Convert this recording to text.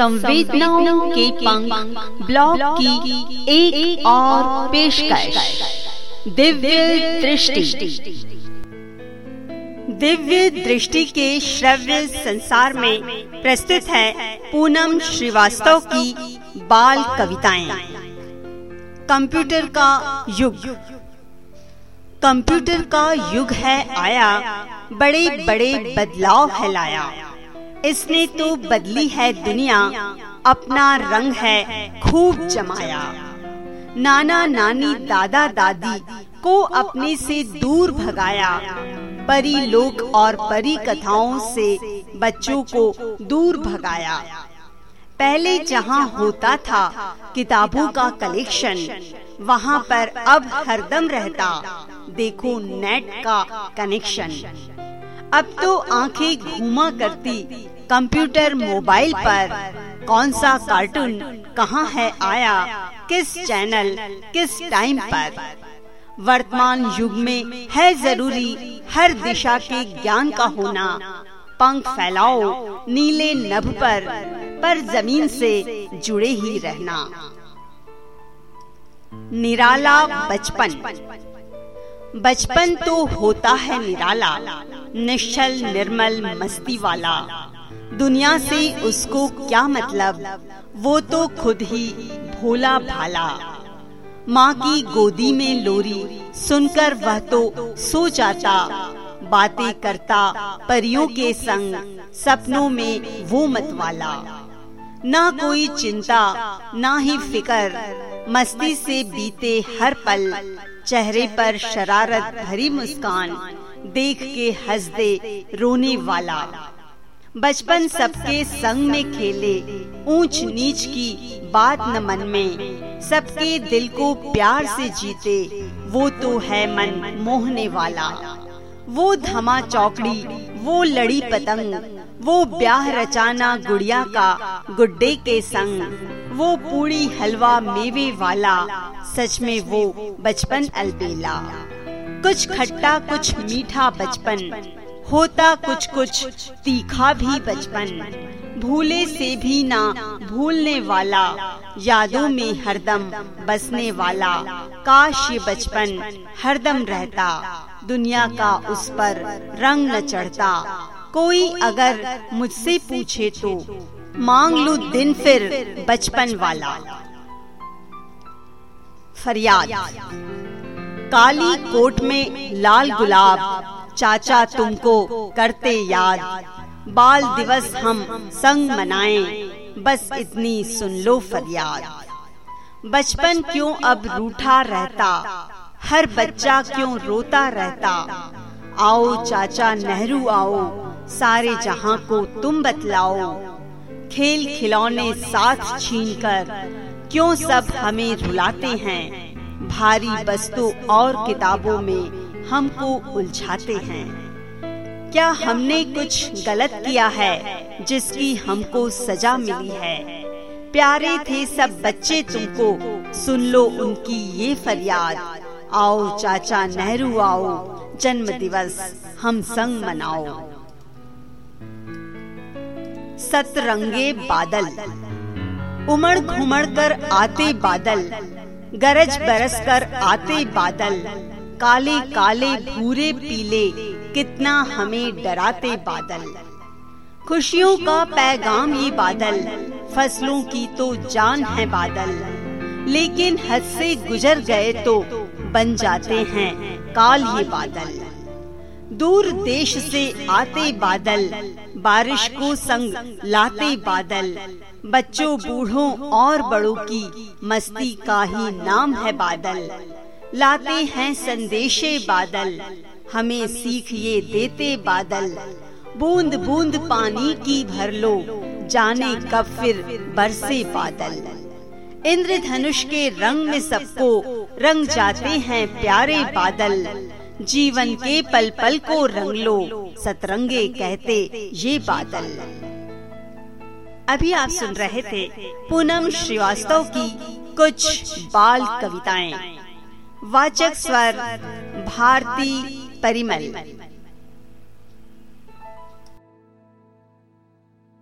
संवेदनाओं के पंख ब्लॉग की एक, एक और पेशकश। दिव्य दृष्टि। दिव्य दृष्टि के श्रव्य संसार में प्रस्तुत है पूनम श्रीवास्तव की बाल कविताएँ। कंप्यूटर का युग। कंप्यूटर का युग है आया बड़े बड़े बदलाव है लाया। इसने तो बदली है दुनिया, अपना रंग है खूब जमाया। नाना नानी, दादा दादी को अपने से दूर भगाया। परी लोक और परी कथाओं से बच्चों को दूर भगाया। पहले जहाँ होता था किताबों का कलेक्शन, वहाँ पर अब हरदम रहता। देखो नेट का कनेक्शन। अब तो आँखें घूमा करती। कंप्यूटर मोबाइल पर। कौन सा कार्टून कहाँ है आया? किस चैनल? किस टाइम पर? वर्तमान युग में है ज़रूरी हर दिशा के ज्ञान का होना। पंख फैलाओ, नीले नभ पर पर ज़मीन से जुड़े ही रहना। निराला बचपन। बचपन तो होता है निराला। निश्चल निर्मल मस्ती वाला। दुनिया से उसको क्या मतलब? वो तो खुद ही भोला भाला। माँ की गोदी में लोरी सुनकर वह तो सो जाता। बातें करता, परियों के संग, सपनों में वो मत वाला ना कोई चिंता, ना ही फिकर। मस्ती से बीते हर पल, चेहरे पर शरारत भरी मुस्कान। देख के हंस दे रोने वाला। बचपन सबके संग में खेले, ऊंच नीच की बात न मन में। सबके दिल को प्यार से जीते, वो तो है मन मोहने वाला। वो धमा चौकड़ी, वो लड़ी पतंग, वो ब्याह रचाना गुड़िया का गुड्डे के संग। वो पूरी हलवा मेवे वाला, सच में वो बचपन अलबेला। कुछ खट्टा, कुछ मीठा बचपन। होता कुछ कुछ तीखा भी बचपन। भूले से भी ना भूलने वाला, यादों में हरदम बसने वाला। काश ये बचपन हरदम रहता, दुनिया का उस पर रंग न चढ़ता। कोई अगर मुझसे पूछे तो मांग लू दिन फिर बचपन वाला। फरियाद। काली कोट में लाल गुलाब, चाचा तुमको करते याद। बाल दिवस हम संग मनाएँ, बस इतनी सुन लो फरियाद। बचपन क्यों अब रूठा रहता? हर बच्चा क्यों रोता रहता? आओ चाचा नेहरू आओ, सारे जहाँ को तुम बतलाओ। खेल खिलौने साथ छीन कर क्यों सब हमें रुलाते हैं? भारी वस्तु और किताबों में हमको उलझाते हैं। क्या हमने कुछ गलत किया है जिसकी हमको सजा मिली है? प्यारे थे सब बच्चे तुमको, सुन लो उनकी ये फरियाद। आओ चाचा नेहरू, आओ जन्म दिवस हम संग मनाओ। सतरंगे बादल। उमड़ घुमड़ कर आते बादल। गरज बरस कर आते बादल। काले काले, भूरे, पीले, कितना हमें डराते बादल। खुशियों का पैगाम ये बादल, फ़सलों की तो जान है बादल। लेकिन हद से गुजर गए तो बन जाते हैं काल ये बादल। दूर देश से आते बादल, बारिश को संग लाते बादल। बच्चों, बूढ़ों और बड़ों की मस्ती का ही नाम है बादल। लाते हैं संदेशे बादल, हमें सीख ये देते बादल। बूंद बूंद पानी की भर लो, जाने कब फिर बरसे बादल। इंद्रधनुष के रंग में सबको रंग जाते हैं प्यारे बादल। जीवन के पल पल को रंग लो, सतरंगे कहते ये बादल। अभी आप सुन रहे थे पूनम श्रीवास्तव की कुछ बाल कविताएँ। वाचक स्वर भारती परिमल।